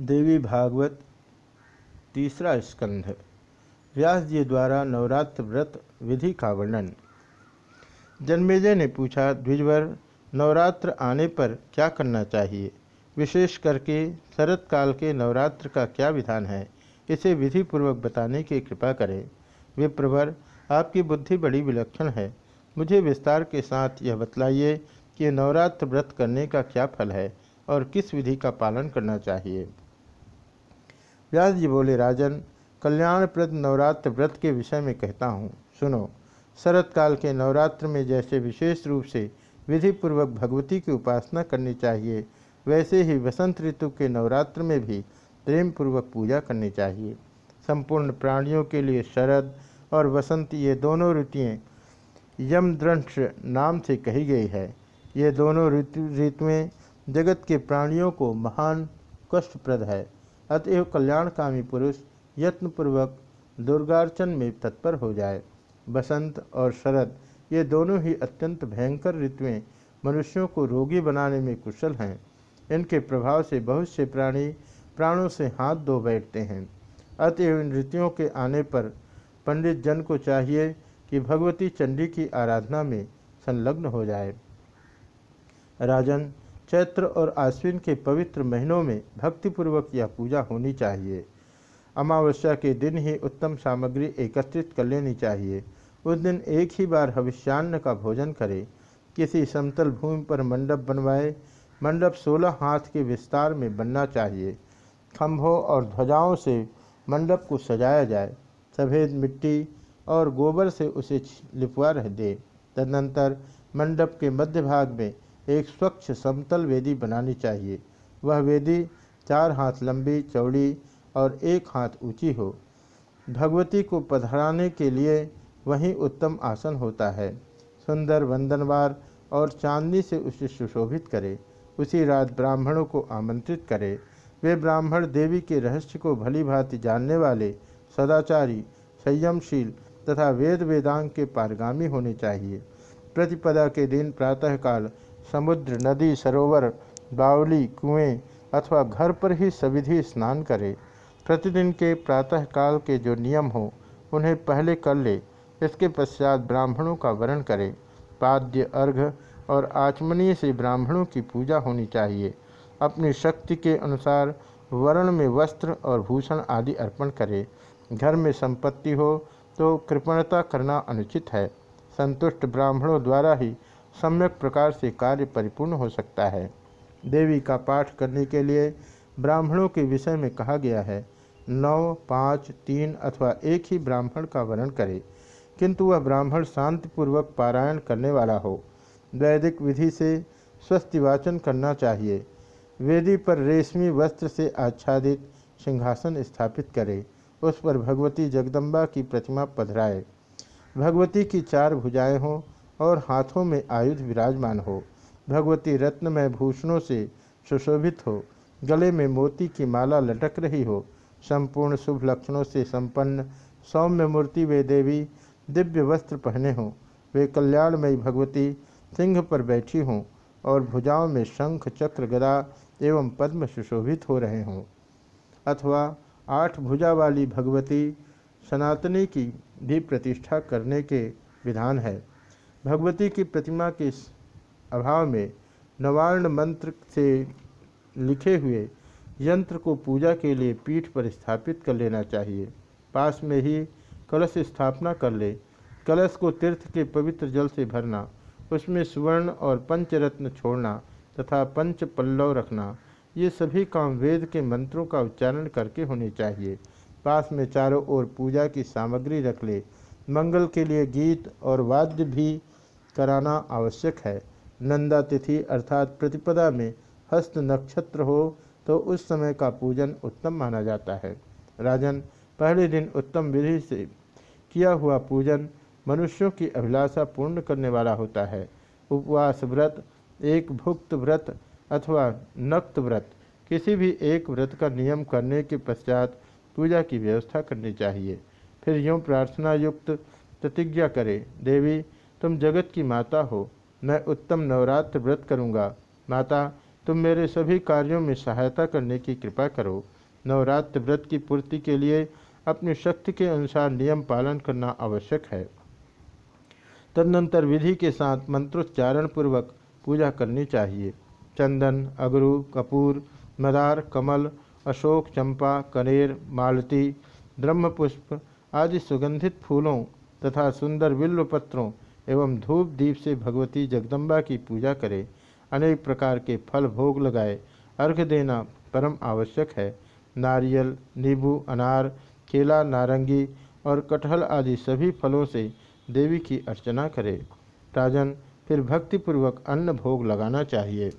देवी भागवत तीसरा स्कंध। व्यास जी द्वारा नवरात्र व्रत विधि का वर्णन। जन्मेजय ने पूछा द्विजवर नवरात्र आने पर क्या करना चाहिए? विशेष करके शरत काल के नवरात्र का क्या विधान है? इसे विधि पूर्वक बताने की कृपा करें। विप्रवर, आपकी बुद्धि बड़ी विलक्षण है। मुझे विस्तार के साथ यह बतलाइए कि नवरात्र व्रत करने का क्या फल है और किस विधि का पालन करना चाहिए? व्यास जी बोले, राजन, कल्याणप्रद नवरात्र व्रत के विषय में कहता हूँ। सुनो शरत काल के नवरात्र में जैसे विशेष रूप से विधि पूर्वक भगवती की उपासना करनी चाहिए, वैसे ही वसंत ऋतु के नवरात्र में भी प्रेम पूर्वक पूजा करनी चाहिए। संपूर्ण प्राणियों के लिए शरद और वसंत ये दोनों ऋतुएँ यमद्रंश नाम से कही गई है। ये दोनों ऋतु, ऋतुएँ जगत के प्राणियों को महान कष्टप्रद है। अतएव कल्याणकामी पुरुष यत्नपूर्वक दुर्गार्चन में तत्पर हो जाए। बसंत और शरद, ये दोनों ही अत्यंत भयंकर ऋतुएँ मनुष्यों को रोगी बनाने में कुशल हैं। इनके प्रभाव से बहुत से प्राणी प्राणों से हाथ धो बैठते हैं। अतएव इन ऋतुओं के आने पर पंडित जन को चाहिए कि भगवती चंडी की आराधना में संलग्न हो जाए। राजन चैत्र और आश्विन के पवित्र महीनों में भक्तिपूर्वक यह पूजा होनी चाहिए। अमावस्या के दिन ही उत्तम सामग्री एकत्रित कर लेनी चाहिए। उस दिन एक ही बार हविष्यान्न का भोजन करें। किसी समतल भूमि पर मंडप बनवाए। मंडप सोलह हाथ के विस्तार में बनना चाहिए। खम्भों और ध्वजाओं से मंडप को सजाया जाए। सफ़ेद मिट्टी और गोबर से उसे लिपवा रह दे। तदनंतर मंडप के मध्य भाग में एक स्वच्छ समतल वेदी बनानी चाहिए। वह वेदी चार हाथ लंबी, चौड़ी और एक हाथ ऊँची हो। भगवती को पधराने के लिए वही उत्तम आसन होता है। सुंदर वंदनवार और चांदनी से उसे सुशोभित करे। उसी रात ब्राह्मणों को आमंत्रित करे। वे ब्राह्मण देवी के रहस्य को भली भांति जानने वाले, सदाचारी, संयमशील तथा वेद वेदांग के पारगामी होने चाहिए। प्रतिपदा के दिन प्रातःकाल समुद्र, नदी, सरोवर, बावली, कुएँ अथवा घर पर ही सविधि स्नान करे। प्रतिदिन के प्रातःकाल के जो नियम हो, उन्हें पहले कर ले। इसके पश्चात ब्राह्मणों का वर्ण करे। पाद्य, अर्घ और आचमनीय से ब्राह्मणों की पूजा होनी चाहिए। अपनी शक्ति के अनुसार वर्ण में वस्त्र और भूषण आदि अर्पण करे। घर में संपत्ति हो तो कृपणता करना अनुचित है। संतुष्ट ब्राह्मणों द्वारा ही सम्यक प्रकार से कार्य परिपूर्ण हो सकता है। देवी का पाठ करने के लिए ब्राह्मणों के विषय में कहा गया है, नौ, पाँच, तीन अथवा एक ही ब्राह्मण का वर्णन करे। किंतु वह ब्राह्मण शांतिपूर्वक पारायण करने वाला हो। वैदिक विधि से स्वस्थ वाचन करना चाहिए। वेदी पर रेशमी वस्त्र से आच्छादित सिंहासन स्थापित करे। उस पर भगवती जगदम्बा की प्रतिमा पधराए। भगवती की चार भुजाएँ हों और हाथों में आयुध विराजमान हो। भगवती रत्नमय भूषणों से सुशोभित हो। गले में मोती की माला लटक रही हो। संपूर्ण शुभ लक्षणों से संपन्न सौम्य मूर्ति वे देवी दिव्य वस्त्र पहने हों। वे कल्याणमयी भगवती सिंह पर बैठी हों और भुजाओं में शंख, चक्र, गदा एवं पद्म सुशोभित हो रहे हों। अथवा आठ भुजा वाली भगवती सनातनी की भी प्रतिष्ठा करने के विधान है। भगवती की प्रतिमा के अभाव में नवार्ण मंत्र से लिखे हुए यंत्र को पूजा के लिए पीठ पर स्थापित कर लेना चाहिए। पास में ही कलश स्थापना कर ले। कलश को तीर्थ के पवित्र जल से भरना, उसमें सुवर्ण और पंचरत्न छोड़ना तथा पंच पल्लव रखना, ये सभी काम वेद के मंत्रों का उच्चारण करके होने चाहिए। पास में चारों ओर पूजा की सामग्री रख ले। मंगल के लिए गीत और वाद्य भी कराना आवश्यक है। नंदा तिथि अर्थात प्रतिपदा में हस्त नक्षत्र हो तो उस समय का पूजन उत्तम माना जाता है। राजन, पहले दिन उत्तम विधि से किया हुआ पूजन मनुष्यों की अभिलाषा पूर्ण करने वाला होता है। उपवास व्रत, एक भुक्त व्रत अथवा नक्त व्रत, किसी भी एक व्रत का नियम करने के पश्चात पूजा की व्यवस्था करनी चाहिए। फिर यूँ प्रार्थना युक्त प्रतिज्ञा करें, देवी तुम जगत की माता हो, मैं उत्तम नवरात्र व्रत करूँगा। माता, तुम मेरे सभी कार्यों में सहायता करने की कृपा करो। नवरात्र व्रत की पूर्ति के लिए अपनी शक्ति के अनुसार नियम पालन करना आवश्यक है। तदनंतर विधि के साथ मंत्रोच्चारण पूर्वक पूजा करनी चाहिए। चंदन, अगरू, कपूर, मदार, कमल, अशोक, चंपा, कनेर, मालती, ब्रह्मपुष्प आदि सुगंधित फूलों तथा सुंदर विल्व पत्रों एवं धूप दीप से भगवती जगदम्बा की पूजा करे, अनेक प्रकार के फल भोग लगाए, अर्घ देना परम आवश्यक है। नारियल, नींबू, अनार, केला, नारंगी और कटहल आदि सभी फलों से देवी की अर्चना करें। राजन, फिर भक्तिपूर्वक अन्न भोग लगाना चाहिए।